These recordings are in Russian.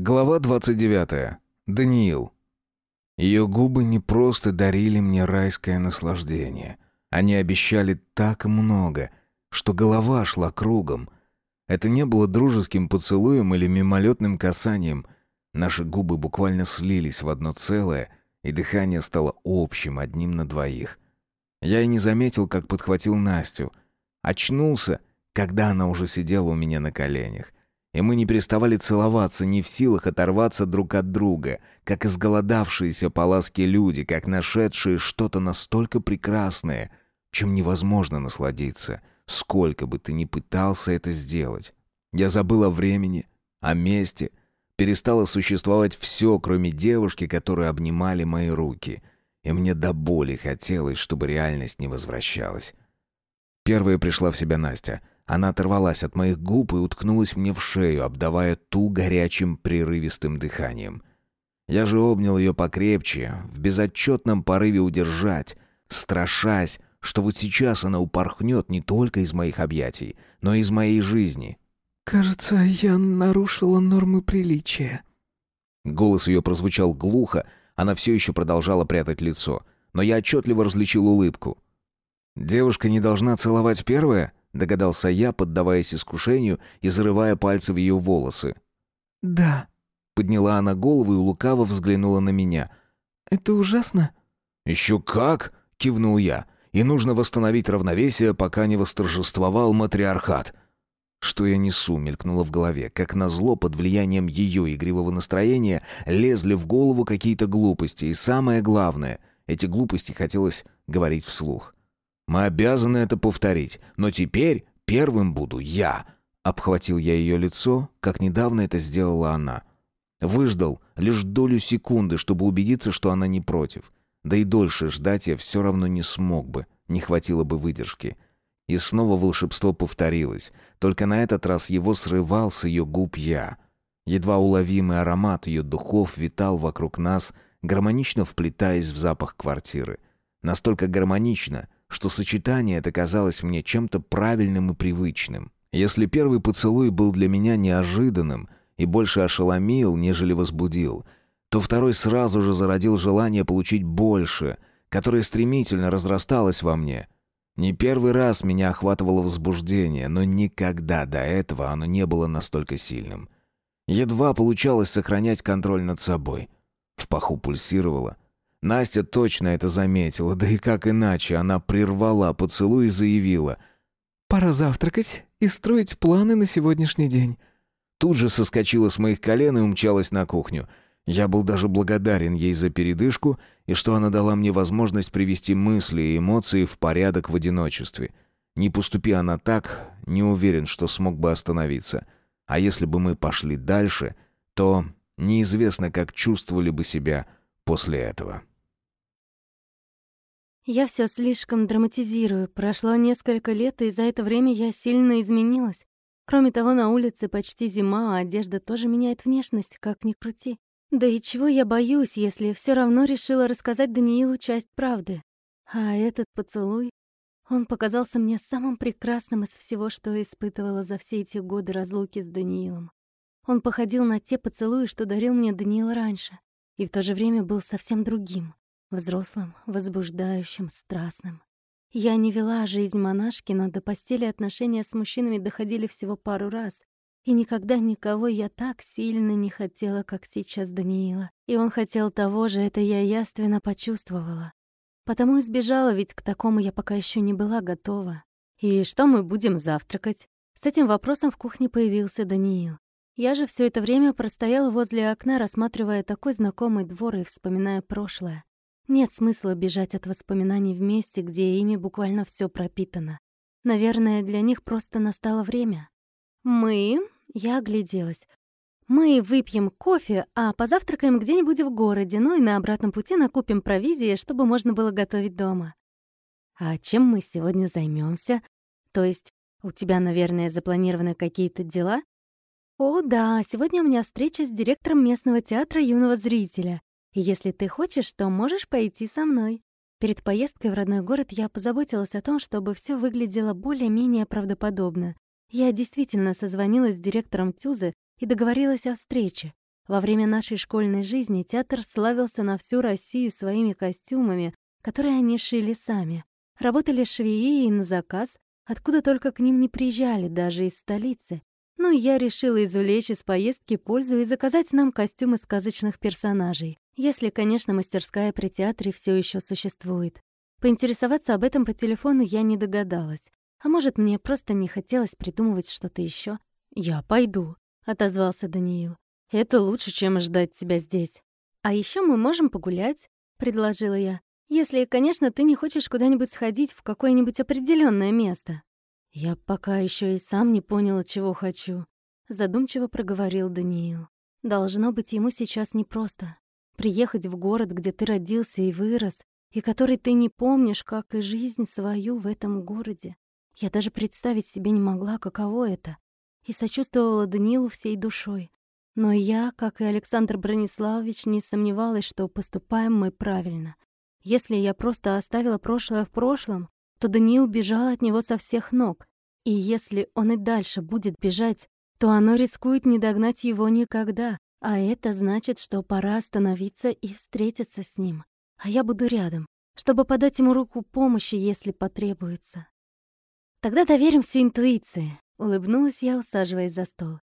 Глава 29. Даниил. Ее губы не просто дарили мне райское наслаждение. Они обещали так много, что голова шла кругом. Это не было дружеским поцелуем или мимолетным касанием. Наши губы буквально слились в одно целое, и дыхание стало общим, одним на двоих. Я и не заметил, как подхватил Настю. Очнулся, когда она уже сидела у меня на коленях и мы не переставали целоваться, не в силах оторваться друг от друга, как изголодавшиеся по ласке люди, как нашедшие что-то настолько прекрасное, чем невозможно насладиться, сколько бы ты ни пытался это сделать. Я забыл о времени, о месте, перестало существовать все, кроме девушки, которую обнимали мои руки, и мне до боли хотелось, чтобы реальность не возвращалась. Первая пришла в себя Настя — она оторвалась от моих губ и уткнулась мне в шею, обдавая ту горячим прерывистым дыханием. Я же обнял ее покрепче, в безотчетном порыве удержать, страшась, что вот сейчас она упорхнет не только из моих объятий, но и из моей жизни. «Кажется, я нарушила нормы приличия». Голос ее прозвучал глухо, она все еще продолжала прятать лицо, но я отчетливо различил улыбку. «Девушка не должна целовать первая?» Догадался я, поддаваясь искушению и зарывая пальцы в ее волосы. «Да». Подняла она голову и лукаво взглянула на меня. «Это ужасно?» «Еще как!» — кивнул я. «И нужно восстановить равновесие, пока не восторжествовал матриархат». Что я несу, мелькнуло в голове. Как назло, под влиянием ее игривого настроения лезли в голову какие-то глупости. И самое главное, эти глупости хотелось говорить вслух. Мы обязаны это повторить, но теперь первым буду я». Обхватил я ее лицо, как недавно это сделала она. Выждал лишь долю секунды, чтобы убедиться, что она не против. Да и дольше ждать я все равно не смог бы, не хватило бы выдержки. И снова волшебство повторилось, только на этот раз его срывал с ее губ я. Едва уловимый аромат ее духов витал вокруг нас, гармонично вплетаясь в запах квартиры. Настолько гармонично, что сочетание это казалось мне чем-то правильным и привычным. Если первый поцелуй был для меня неожиданным и больше ошеломил, нежели возбудил, то второй сразу же зародил желание получить больше, которое стремительно разрасталось во мне. Не первый раз меня охватывало возбуждение, но никогда до этого оно не было настолько сильным. Едва получалось сохранять контроль над собой. В паху пульсировало — Настя точно это заметила, да и как иначе, она прервала поцелуй и заявила. «Пора завтракать и строить планы на сегодняшний день». Тут же соскочила с моих колен и умчалась на кухню. Я был даже благодарен ей за передышку и что она дала мне возможность привести мысли и эмоции в порядок в одиночестве. Не поступи она так, не уверен, что смог бы остановиться. А если бы мы пошли дальше, то неизвестно, как чувствовали бы себя после этого. Я все слишком драматизирую. Прошло несколько лет, и за это время я сильно изменилась. Кроме того, на улице почти зима, а одежда тоже меняет внешность, как ни крути. Да и чего я боюсь, если все равно решила рассказать Даниилу часть правды. А этот поцелуй, он показался мне самым прекрасным из всего, что испытывала за все эти годы разлуки с Даниилом. Он походил на те поцелуи, что дарил мне Даниил раньше, и в то же время был совсем другим. Взрослым, возбуждающим, страстным. Я не вела жизнь монашки, но до постели отношения с мужчинами доходили всего пару раз. И никогда никого я так сильно не хотела, как сейчас Даниила. И он хотел того же, это я яственно почувствовала. Потому избежала, ведь к такому я пока еще не была готова. «И что мы будем завтракать?» С этим вопросом в кухне появился Даниил. Я же все это время простояла возле окна, рассматривая такой знакомый двор и вспоминая прошлое. Нет смысла бежать от воспоминаний в месте, где ими буквально все пропитано. Наверное, для них просто настало время. Мы, я огляделась. Мы выпьем кофе, а позавтракаем где-нибудь в городе, ну и на обратном пути накупим провизии, чтобы можно было готовить дома. А чем мы сегодня займемся? То есть у тебя, наверное, запланированы какие-то дела? О, да, сегодня у меня встреча с директором местного театра юного зрителя. Если ты хочешь, то можешь пойти со мной. Перед поездкой в родной город я позаботилась о том, чтобы все выглядело более-менее правдоподобно. Я действительно созвонилась с директором Тюзы и договорилась о встрече. Во время нашей школьной жизни театр славился на всю Россию своими костюмами, которые они шили сами. Работали швеи и на заказ, откуда только к ним не приезжали, даже из столицы. Ну и я решила извлечь из поездки пользу и заказать нам костюмы сказочных персонажей. Если, конечно, мастерская при театре все еще существует. Поинтересоваться об этом по телефону я не догадалась. А может, мне просто не хотелось придумывать что-то еще. «Я пойду», — отозвался Даниил. «Это лучше, чем ждать тебя здесь». «А еще мы можем погулять», — предложила я. «Если, конечно, ты не хочешь куда-нибудь сходить в какое-нибудь определенное место». «Я пока еще и сам не понял, чего хочу», — задумчиво проговорил Даниил. «Должно быть, ему сейчас непросто. Приехать в город, где ты родился и вырос, и который ты не помнишь, как и жизнь свою в этом городе. Я даже представить себе не могла, каково это, и сочувствовала Данилу всей душой. Но я, как и Александр Брониславович, не сомневалась, что поступаем мы правильно. Если я просто оставила прошлое в прошлом, то Даниил бежал от него со всех ног. И если он и дальше будет бежать, то оно рискует не догнать его никогда, а это значит, что пора остановиться и встретиться с ним. А я буду рядом, чтобы подать ему руку помощи, если потребуется. Тогда доверимся интуиции, улыбнулась я, усаживаясь за стол.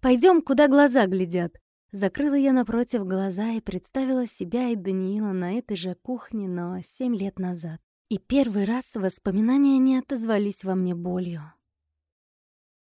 Пойдем, куда глаза глядят. Закрыла я напротив глаза и представила себя и Даниила на этой же кухне, но семь лет назад. И первый раз воспоминания не отозвались во мне болью.